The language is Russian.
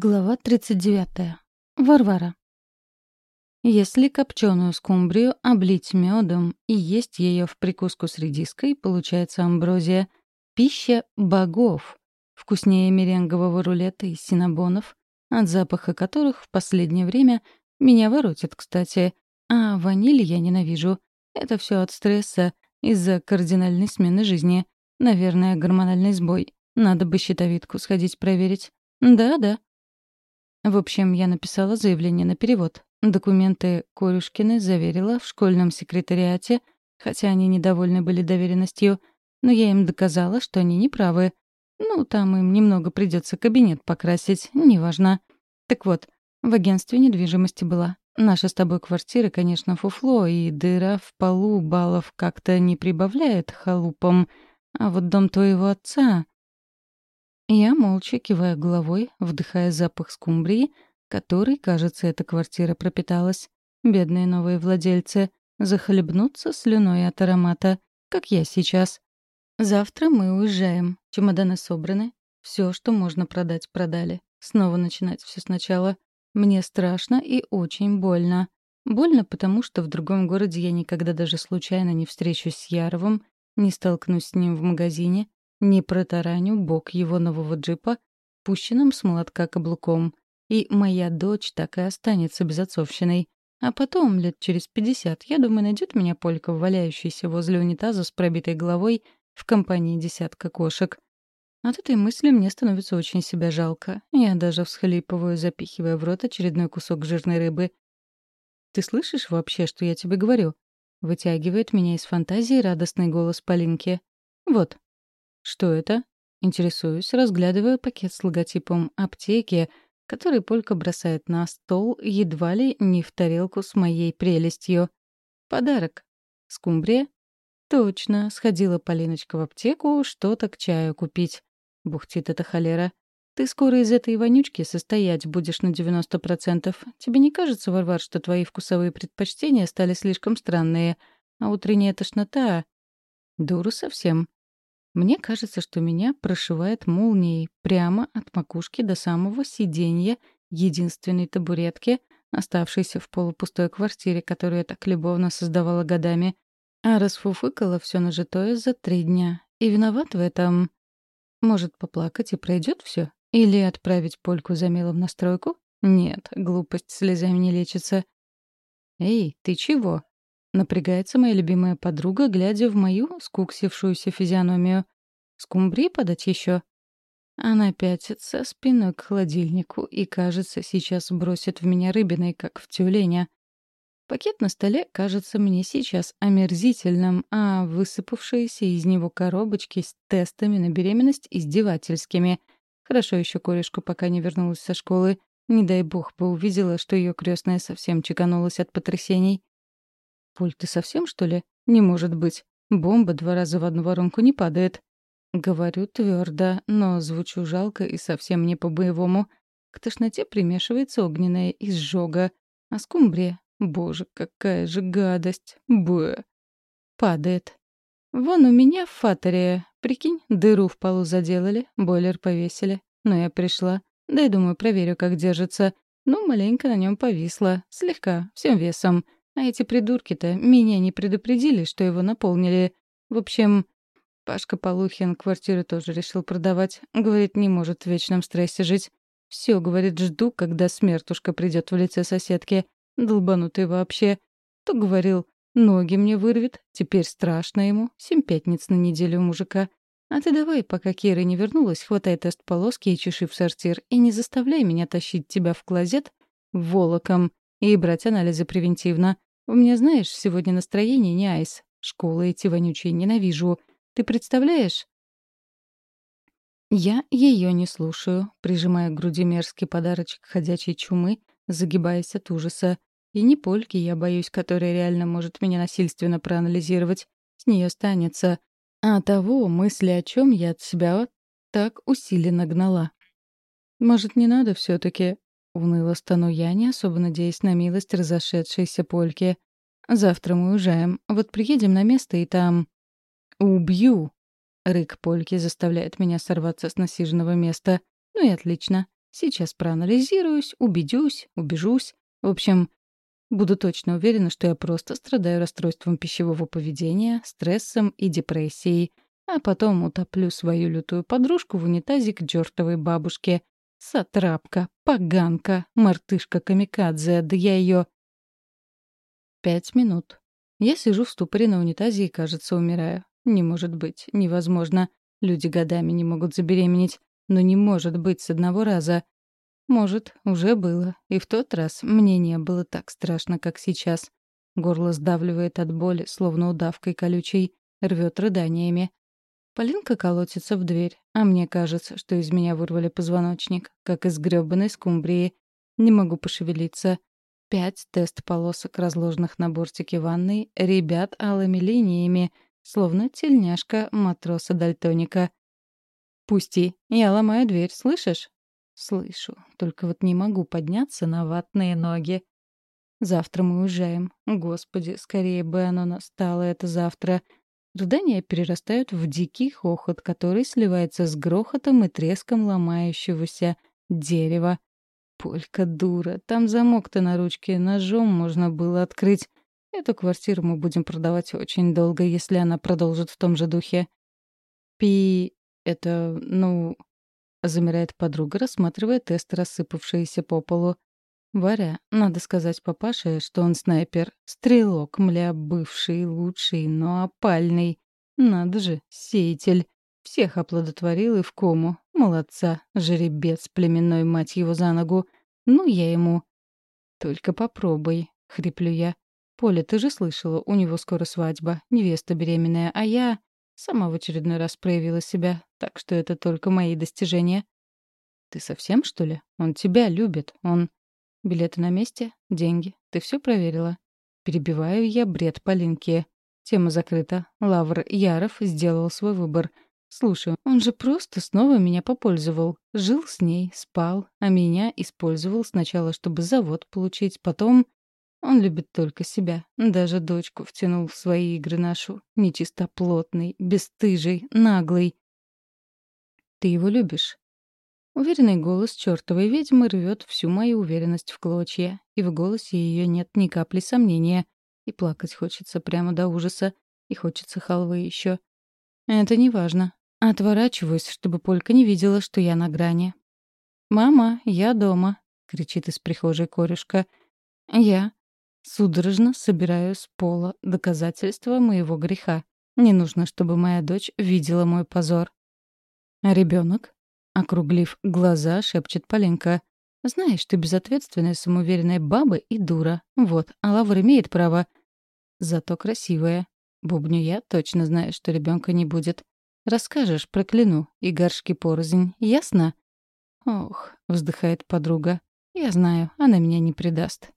Глава 39. Варвара. Если копченую скумбрию облить медом и есть ее в прикуску с редиской, получается амброзия. Пища богов. Вкуснее меренгового рулета из синабонов, от запаха которых в последнее время меня воротит, кстати. А ваниль я ненавижу. Это все от стресса из-за кардинальной смены жизни. Наверное, гормональный сбой. Надо бы щитовидку сходить проверить. Да-да. В общем, я написала заявление на перевод. Документы Корюшкины заверила в школьном секретариате, хотя они недовольны были доверенностью, но я им доказала, что они неправы. Ну, там им немного придется кабинет покрасить, неважно. Так вот, в агентстве недвижимости была. Наша с тобой квартира, конечно, фуфло, и дыра в полу баллов как-то не прибавляет халупам. А вот дом твоего отца... Я молча киваю головой, вдыхая запах скумбрии, который, кажется, эта квартира пропиталась. Бедные новые владельцы захлебнутся слюной от аромата, как я сейчас. Завтра мы уезжаем. Чемоданы собраны. Все, что можно продать, продали. Снова начинать все сначала. Мне страшно и очень больно. Больно, потому что в другом городе я никогда даже случайно не встречусь с Яровым, не столкнусь с ним в магазине, не протараню бок его нового джипа, пущенным с молотка каблуком. И моя дочь так и останется безотцовщиной. А потом, лет через пятьдесят, я думаю, найдет меня полька, валяющаяся возле унитаза с пробитой головой в компании десятка кошек. От этой мысли мне становится очень себя жалко. Я даже всхлипываю, запихивая в рот очередной кусок жирной рыбы. «Ты слышишь вообще, что я тебе говорю?» Вытягивает меня из фантазии радостный голос Полинки. «Вот, «Что это?» — интересуюсь, разглядывая пакет с логотипом аптеки, который Полька бросает на стол едва ли не в тарелку с моей прелестью. «Подарок. Скумбрия?» «Точно. Сходила Полиночка в аптеку что-то к чаю купить». Бухтит эта холера. «Ты скоро из этой вонючки состоять будешь на 90%. Тебе не кажется, Варвар, что твои вкусовые предпочтения стали слишком странные? А утренняя тошнота...» «Дуру совсем. Мне кажется, что меня прошивает молнией прямо от макушки до самого сиденья единственной табуретки, оставшейся в полупустой квартире, которую я так любовно создавала годами. А расфуфыкала все нажитое за три дня. И виноват в этом... Может, поплакать и пройдет все? Или отправить Польку за милом на стройку? Нет, глупость слезами не лечится. «Эй, ты чего?» Напрягается моя любимая подруга, глядя в мою скуксившуюся физиономию. «Скумбрии подать еще? Она пятится спиной к холодильнику и, кажется, сейчас бросит в меня рыбиной, как в тюленя. Пакет на столе кажется мне сейчас омерзительным, а высыпавшиеся из него коробочки с тестами на беременность издевательскими. Хорошо еще корешку пока не вернулась со школы. Не дай бог бы увидела, что ее крестная совсем чеканулась от потрясений. «Поль, ты совсем, что ли? Не может быть. Бомба два раза в одну воронку не падает». Говорю твердо, но звучу жалко и совсем не по-боевому. К тошноте примешивается огненная изжога. А скумбрия? Боже, какая же гадость. Б. Падает. Вон у меня в. Прикинь, дыру в полу заделали, бойлер повесили. Но я пришла. Да и думаю, проверю, как держится. Ну, маленько на нем повисла. Слегка, всем весом. А эти придурки-то меня не предупредили, что его наполнили. В общем, Пашка Полухин квартиру тоже решил продавать. Говорит, не может в вечном стрессе жить. Все, говорит, жду, когда смертушка придет в лице соседки. Долбанутый вообще. То говорил, ноги мне вырвет, теперь страшно ему. Семь пятниц на неделю мужика. А ты давай, пока Кира не вернулась, хватай тест полоски и чеши в сортир, и не заставляй меня тащить тебя в клозет волоком и брать анализы превентивно. У меня, знаешь, сегодня настроение не айс. Школы эти вонючие ненавижу. Ты представляешь? Я ее не слушаю, прижимая к груди мерзкий подарочек ходячей чумы, загибаясь от ужаса. И не польки я боюсь, которая реально может меня насильственно проанализировать. С нее останется. А того, мысли о чем я от себя так усиленно гнала. Может, не надо все таки Уныло стану я, не особо надеясь на милость разошедшейся польки. Завтра мы уезжаем. Вот приедем на место и там... «Убью!» Рык польки заставляет меня сорваться с насиженного места. Ну и отлично. Сейчас проанализируюсь, убедюсь, убежусь. В общем, буду точно уверена, что я просто страдаю расстройством пищевого поведения, стрессом и депрессией, а потом утоплю свою лютую подружку в унитазе к чертовой бабушке. Сатрапка, поганка, мартышка-камикадзе, да я ее... Пять минут. Я сижу в ступоре на унитазе и, кажется, умираю. Не может быть, невозможно. Люди годами не могут забеременеть. Но не может быть с одного раза. Может, уже было. И в тот раз мне не было так страшно, как сейчас. Горло сдавливает от боли, словно удавкой колючей, рвет рыданиями. Полинка колотится в дверь, а мне кажется, что из меня вырвали позвоночник, как из грёбаной скумбрии. Не могу пошевелиться. Пять тест-полосок, разложенных на бортике ванной, ребят алыми линиями, словно тельняшка матроса-дальтоника. «Пусти, я ломаю дверь, слышишь?» «Слышу, только вот не могу подняться на ватные ноги». «Завтра мы уезжаем. Господи, скорее бы оно настало, это завтра». Рыдания перерастают в дикий хохот, который сливается с грохотом и треском ломающегося дерева. Полька дура, там замок-то на ручке, ножом можно было открыть. Эту квартиру мы будем продавать очень долго, если она продолжит в том же духе. Пи... Это, ну... Замирает подруга, рассматривая тест, рассыпавшиеся по полу. Варя, надо сказать папаше, что он снайпер. Стрелок, мля, бывший, лучший, но опальный. Надо же, сеятель. Всех оплодотворил и в кому. Молодца, жеребец племенной, мать его за ногу. Ну, я ему. «Только попробуй», — хриплю я. «Поля, ты же слышала, у него скоро свадьба, невеста беременная, а я...» Сама в очередной раз проявила себя, так что это только мои достижения. «Ты совсем, что ли? Он тебя любит, он...» «Билеты на месте? Деньги? Ты все проверила?» Перебиваю я бред Полинки. Тема закрыта. Лавр Яров сделал свой выбор. Слушай, он же просто снова меня попользовал. Жил с ней, спал, а меня использовал сначала, чтобы завод получить, потом... Он любит только себя. Даже дочку втянул в свои игры нашу. Нечистоплотный, бесстыжий, наглый. Ты его любишь? Уверенный голос чертовой ведьмы рвет всю мою уверенность в клочья, и в голосе ее нет ни капли сомнения. И плакать хочется прямо до ужаса, и хочется халвы еще. Это не важно. Отворачиваюсь, чтобы Полька не видела, что я на грани. «Мама, я дома», — кричит из прихожей корюшка. «Я судорожно собираю с пола доказательства моего греха. Не нужно, чтобы моя дочь видела мой позор». «А ребенок?» — округлив глаза, шепчет Поленка. «Знаешь, ты безответственная, самоуверенная баба и дура. Вот, а Лавр имеет право. Зато красивая. Бубню я, точно знаю, что ребенка не будет. Расскажешь, прокляну, и горшки порознь, ясно? Ох, вздыхает подруга. Я знаю, она меня не предаст.